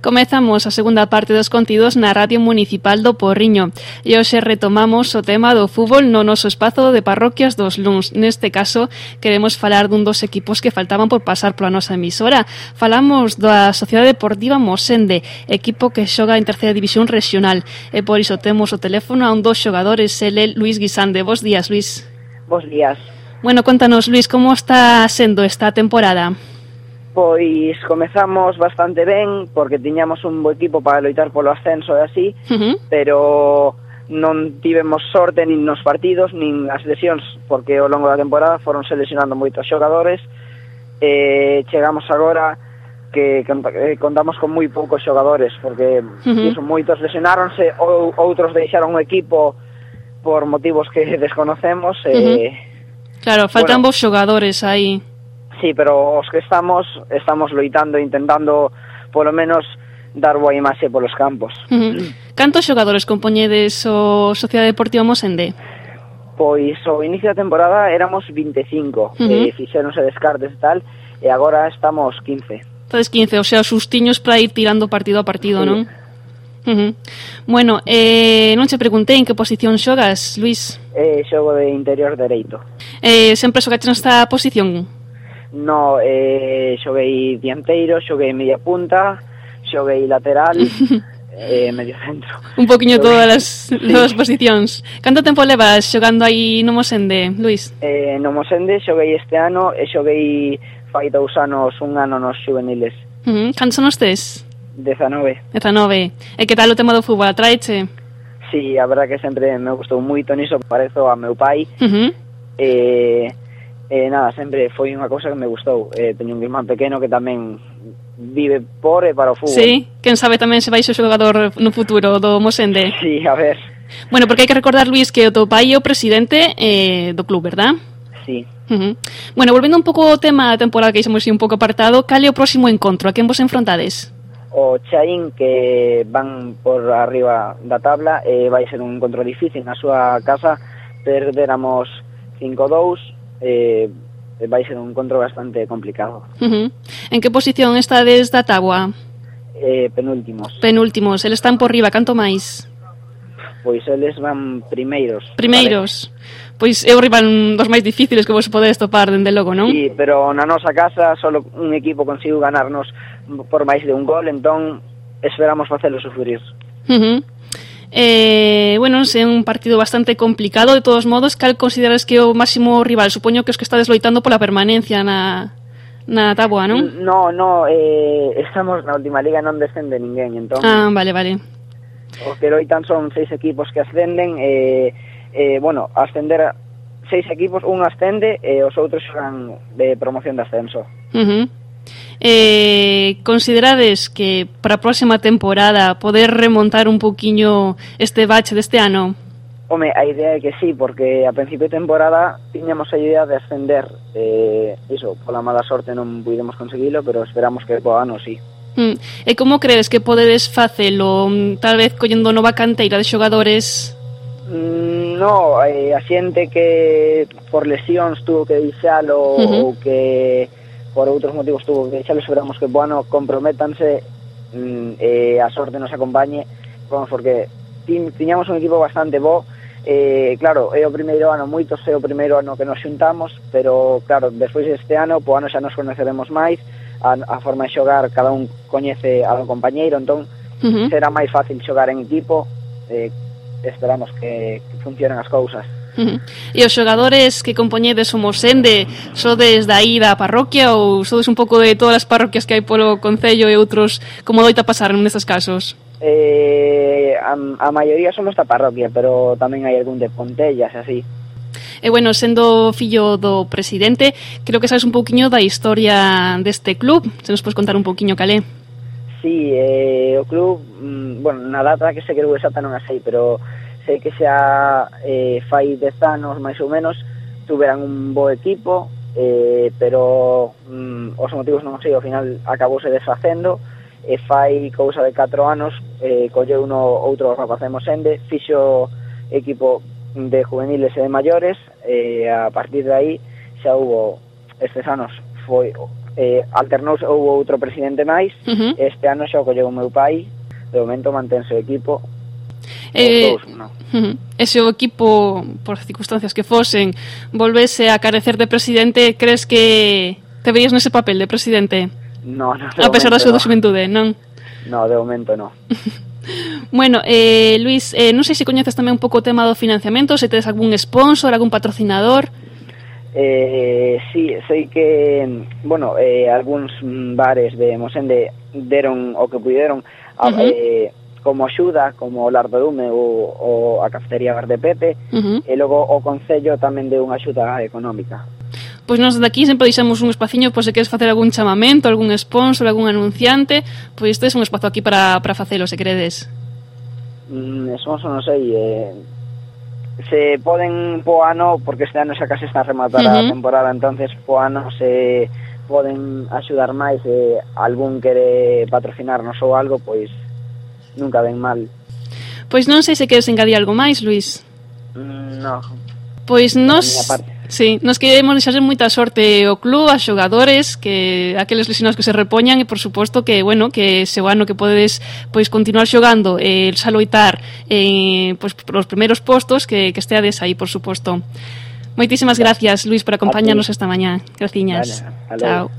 Comezamos a segunda parte dos contidos na Radio Municipal do Porriño e hoxe retomamos o tema do fútbol no noso espazo de parroquias dos Luns. Neste caso, queremos falar dun dos equipos que faltaban por pasar pola nosa emisora. Falamos da Sociedade Deportiva Mosende, equipo que xoga en terceira división regional e por iso temos o teléfono a un dos xogadores, ele Luis Guisande. Bos días, Luis. Bos días. Bueno, contanos, Luis, como está sendo esta temporada? Pois pois comezamos bastante ben porque tiñamos un bo equipo para loitar polo ascenso e así, uh -huh. pero non tivemos sorte nin nos partidos nin as lesións porque ao longo da temporada foron seleccionando moitos xogadores e chegamos agora que eh, contamos con moi poucos xogadores porque uh -huh. iso, moitos lesionáronse ou outros deixaron o equipo por motivos que desconocemos uh -huh. Claro, faltan bueno, vos xogadores aí. Sí, pero os que estamos, estamos loitando, intentando polo menos dar boa imaxe polos campos. Uh -huh. Cantos xogadores compoñedes o Sociedade Deportiva Mosende? Pois o inicio da temporada éramos 25, uh -huh. e eh, fixeronse descartes e tal, e agora estamos 15. Entonces 15, o sea, sustiños para ir tirando partido a partido, sí. non? Uh -huh. Bueno, eh, non che preguntei en que posición xogas, Luis? Eh, xogo de interior dereito. Eh, sempre xogaches nesta posición? No, eh, xoguei dianteiro, xoguei media punta, xoguei lateral, eh, medio centro. Un poquinho xoguei... todas as sí. todas as posicións. Canto tempo levas xogando aí no Mosende, Luis? Eh, no Mosende xoguei este ano e xoguei fai dous anos, un ano nos juveniles. Uh -huh. Cantos anos tes? 19. 19. E que tal o tema do fútbol? Atraeche? Sí, a verdad que sempre me gustou moito niso, parezo a meu pai. Uh -huh. Eh, eh, nada, sempre foi unha cousa que me gustou. Eh, teño un irmán pequeno que tamén vive por e para o fútbol. Sí, quen sabe tamén se vai ser xogador no futuro do Mosende. Sí, a ver. Bueno, porque hai que recordar, Luis, que o teu pai é o presidente eh, do club, verdad? Sí. Uh -huh. Bueno, volvendo un pouco ao tema da temporada que hicimos un pouco apartado, cal é o próximo encontro? A quen vos enfrontades? o Chaín que van por arriba da tabla e vai ser un encontro difícil na súa casa perderamos 5-2 eh, vai ser un encontro bastante complicado. Uh -huh. En que posición estades da tabua? Eh, penúltimos. Penúltimos, eles están por riba, canto máis? Pois eles van primeiros. Primeiros. Vale. Pois é o rival dos máis difíciles que vos podedes topar, dende logo, non? Sí, pero na nosa casa só un equipo consigo ganarnos por máis de un gol, entón esperamos facelo sufrir. Uh -huh. Eh, bueno, é un partido bastante complicado de todos modos, cal consideras que é o máximo rival? Supoño que os que estades loitando pola permanencia na, na táboa, non? No, no, eh, estamos na última liga non descende ninguén, entón. Ah, vale, vale. O que loitan son seis equipos que ascenden, eh, eh, bueno, ascender seis equipos, un ascende e eh, os outros xogan de promoción de ascenso. Uh -huh. Eh, considerades que para a próxima temporada poder remontar un poquinho este bache deste ano? Home, a idea é que sí, porque a principio de temporada tiñamos a idea de ascender. Eh, iso, pola mala sorte non pudemos conseguilo, pero esperamos que po ano sí. Mm. E como crees que podedes facelo? Mm, tal vez collendo nova canteira de xogadores? Mm, no, eh, a xente que por lesións tuvo que deixalo uh -huh. ou que por outros motivos tuvo que deixalo, esperamos que, bueno, comprométanse mm, e a sorte nos acompañe, vamos, porque tiñamos un equipo bastante bo, Eh, claro, é o primeiro ano, moitos é o primeiro ano que nos xuntamos, pero claro, despois deste ano, po ano xa nos conoceremos máis, a, a forma de xogar cada un coñece ao compañeiro, entón uh -huh. será máis fácil xogar en equipo, eh, esperamos que, que funcionen as cousas. E os xogadores que compoñedes o Mosende sodes aí da parroquia ou sodes un pouco de todas as parroquias que hai polo Concello e outros como doita pasar nestes casos? Eh, a, a maioría somos da parroquia, pero tamén hai algún de Pontellas, así. E bueno, sendo fillo do presidente, creo que sabes un pouquiño da historia deste club. Se nos podes contar un pouquiño calé. Sí, eh, o club, mm, bueno, na data que se creu exacta non a sei, pero sei que xa eh, fai dez anos máis ou menos tuveran un bo equipo eh, pero mm, os motivos non sei, ao final acabouse desfacendo e fai cousa de 4 anos eh, colleu uno outro rapaz de Mosende fixo equipo de juveniles e de maiores e eh, a partir de aí xa hubo estes anos foi eh, alternouse houve outro presidente máis uh -huh. este ano xa o colleu o meu pai de momento mantense o equipo Eh, dous, no. E se o equipo, por circunstancias que fosen, volvese a carecer de presidente, crees que te verías nese papel de presidente? No, no, A pesar da súa xuventude, non? No, de momento no. bueno, eh, Luis, eh, non sei se coñeces tamén un pouco o tema do financiamento, se tedes algún sponsor, algún patrocinador... Eh, sí, sei que, bueno, eh, algúns mm, bares de Mosende deron o que puderon, a, uh -huh. eh, como axuda, como o Lardorume ou, ou a cafetería Bar de Pepe, uh -huh. e logo o Concello tamén deu unha axuda económica. Pois nós daqui sempre deixamos un espaciño, pois se queres facer algún chamamento, algún sponsor, algún anunciante, pois este é un espazo aquí para, para facelo, se queredes. Mm, sponsor non sei, eh, se poden po ano, porque este ano xa case está a rematar uh -huh. a temporada, entonces po ano se poden axudar máis e eh, algún quere patrocinarnos ou algo, pois nunca ven mal. Pois non sei se queres engadir algo máis, Luis. Mm, no. Pois nos... Sí, nos queremos deixarle moita sorte ao club, aos xogadores, que aqueles lesionados que se repoñan e por suposto que, bueno, que se o ano que podedes pois continuar xogando e eh, saloitar eh, pois, os primeiros postos que, que esteades aí, por suposto. Moitísimas gracias, Luis, por acompañarnos esta mañá. Graciñas. Vale, Chao.